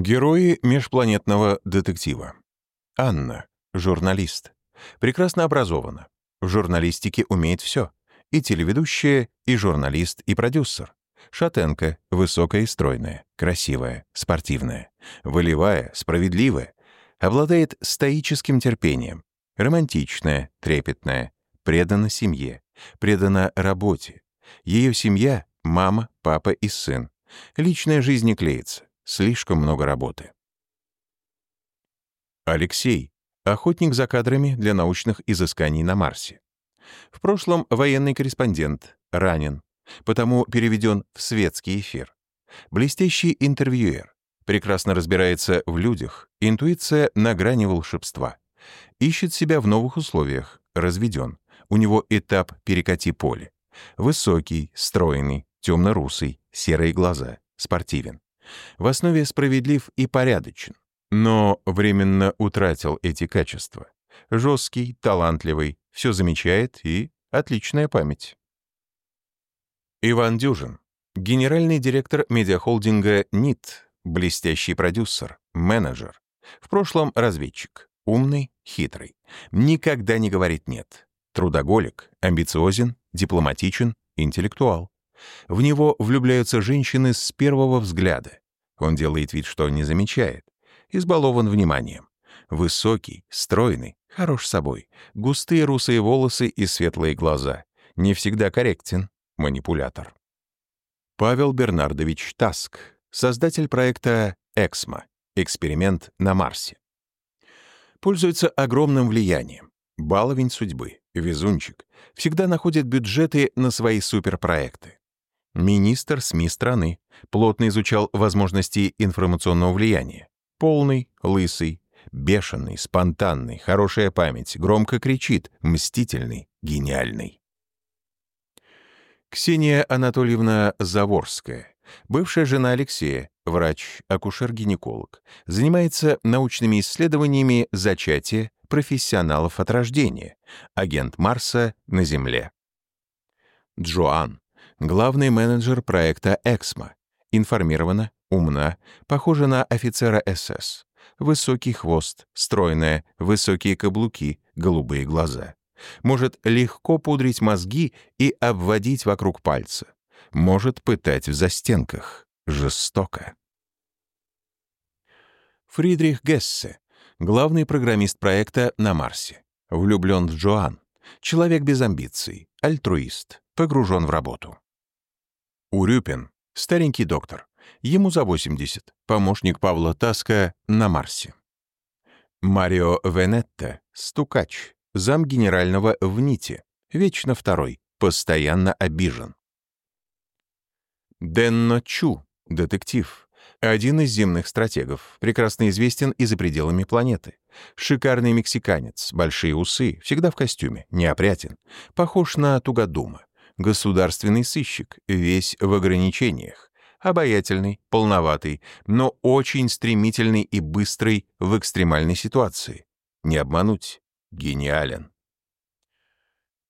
Герои межпланетного детектива. Анна, журналист. Прекрасно образована. В журналистике умеет все. И телеведущая, и журналист, и продюсер. Шатенка, высокая и стройная, красивая, спортивная, волевая, справедливая. Обладает стоическим терпением. Романтичная, трепетная, предана семье, предана работе. Ее семья — мама, папа и сын. Личная жизнь не клеится. Слишком много работы. Алексей. Охотник за кадрами для научных изысканий на Марсе. В прошлом военный корреспондент, ранен, потому переведен в светский эфир. Блестящий интервьюер, прекрасно разбирается в людях, интуиция на грани волшебства. Ищет себя в новых условиях, разведен. У него этап «перекати поле». Высокий, стройный, темно-русый, серые глаза, спортивен в основе справедлив и порядочен, но временно утратил эти качества. Жесткий, талантливый, все замечает и отличная память. Иван Дюжин, генеральный директор медиахолдинга НИТ, блестящий продюсер, менеджер, в прошлом разведчик, умный, хитрый, никогда не говорит «нет», трудоголик, амбициозен, дипломатичен, интеллектуал. В него влюбляются женщины с первого взгляда. Он делает вид, что не замечает. Избалован вниманием. Высокий, стройный, хорош собой. Густые русые волосы и светлые глаза. Не всегда корректен. Манипулятор. Павел Бернардович Таск, создатель проекта «Эксмо» — эксперимент на Марсе. Пользуется огромным влиянием. Баловень судьбы, везунчик. Всегда находит бюджеты на свои суперпроекты. Министр СМИ страны. Плотно изучал возможности информационного влияния. Полный, лысый, бешеный, спонтанный, хорошая память, громко кричит, мстительный, гениальный. Ксения Анатольевна Заворская, бывшая жена Алексея, врач, акушер-гинеколог, занимается научными исследованиями зачатия профессионалов от рождения, агент Марса на Земле. Джоан, главный менеджер проекта «Эксмо». Информирована, умна, похожа на офицера СС. Высокий хвост, стройная, высокие каблуки, голубые глаза. Может легко пудрить мозги и обводить вокруг пальца. Может пытать в застенках. Жестоко. Фридрих Гессе, главный программист проекта на Марсе. Влюблен в Джоан. Человек без амбиций, альтруист, погружен в работу. Урюпин, старенький доктор. Ему за 80, помощник Павла Таска на Марсе. Марио Венетта, стукач, зам генерального в НИТе, вечно второй, постоянно обижен. Денно Чу, детектив, один из земных стратегов, прекрасно известен и за пределами планеты. Шикарный мексиканец, большие усы, всегда в костюме, неопрятен, похож на Тугадума государственный сыщик, весь в ограничениях, обаятельный, полноватый, но очень стремительный и быстрый в экстремальной ситуации. Не обмануть, гениален.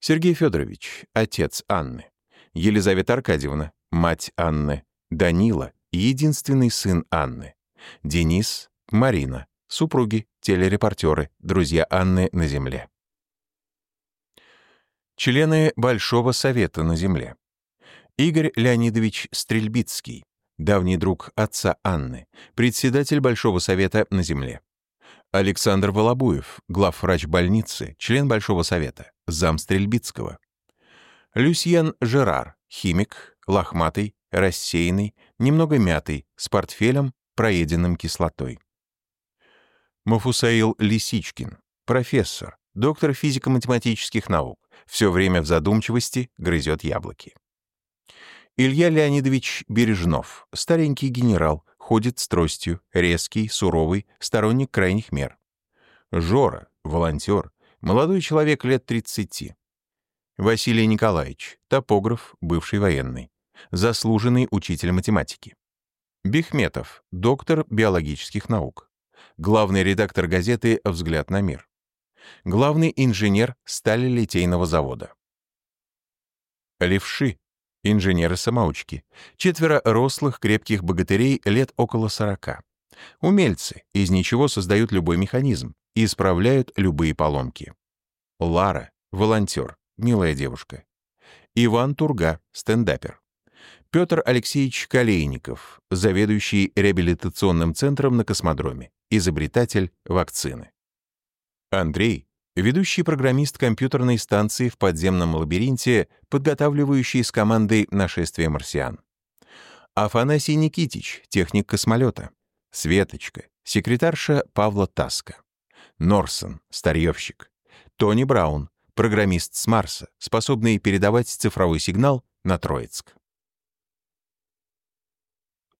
Сергей Федорович, отец Анны. Елизавета Аркадьевна, мать Анны. Данила, единственный сын Анны. Денис, Марина, супруги, телерепортеры, друзья Анны на земле. Члены Большого Совета на Земле. Игорь Леонидович Стрельбицкий, давний друг отца Анны, председатель Большого Совета на Земле. Александр Волобуев, главврач больницы, член Большого Совета, зам Стрельбицкого. Люсьен Жерар, химик, лохматый, рассеянный, немного мятый, с портфелем, проеденным кислотой. Мафусаил Лисичкин, профессор, доктор физико-математических наук, все время в задумчивости грызет яблоки. Илья Леонидович Бережнов, старенький генерал, ходит с тростью, резкий, суровый, сторонник крайних мер. Жора, волонтер, молодой человек лет 30. Василий Николаевич, топограф, бывший военный, заслуженный учитель математики. Бехметов, доктор биологических наук, главный редактор газеты «Взгляд на мир» главный инженер сталелитейного завода. Левши, инженеры-самоучки, четверо рослых крепких богатырей лет около сорока. Умельцы из ничего создают любой механизм и исправляют любые поломки. Лара — волонтер, милая девушка. Иван Турга — стендапер. Петр Алексеевич Колейников, заведующий реабилитационным центром на космодроме, изобретатель вакцины. Андрей — ведущий программист компьютерной станции в подземном лабиринте, подготавливающий с командой нашествие марсиан. Афанасий Никитич, техник космолета. Светочка, секретарша Павла Таска. Норсон, старьевщик. Тони Браун, программист с Марса, способный передавать цифровой сигнал на Троицк.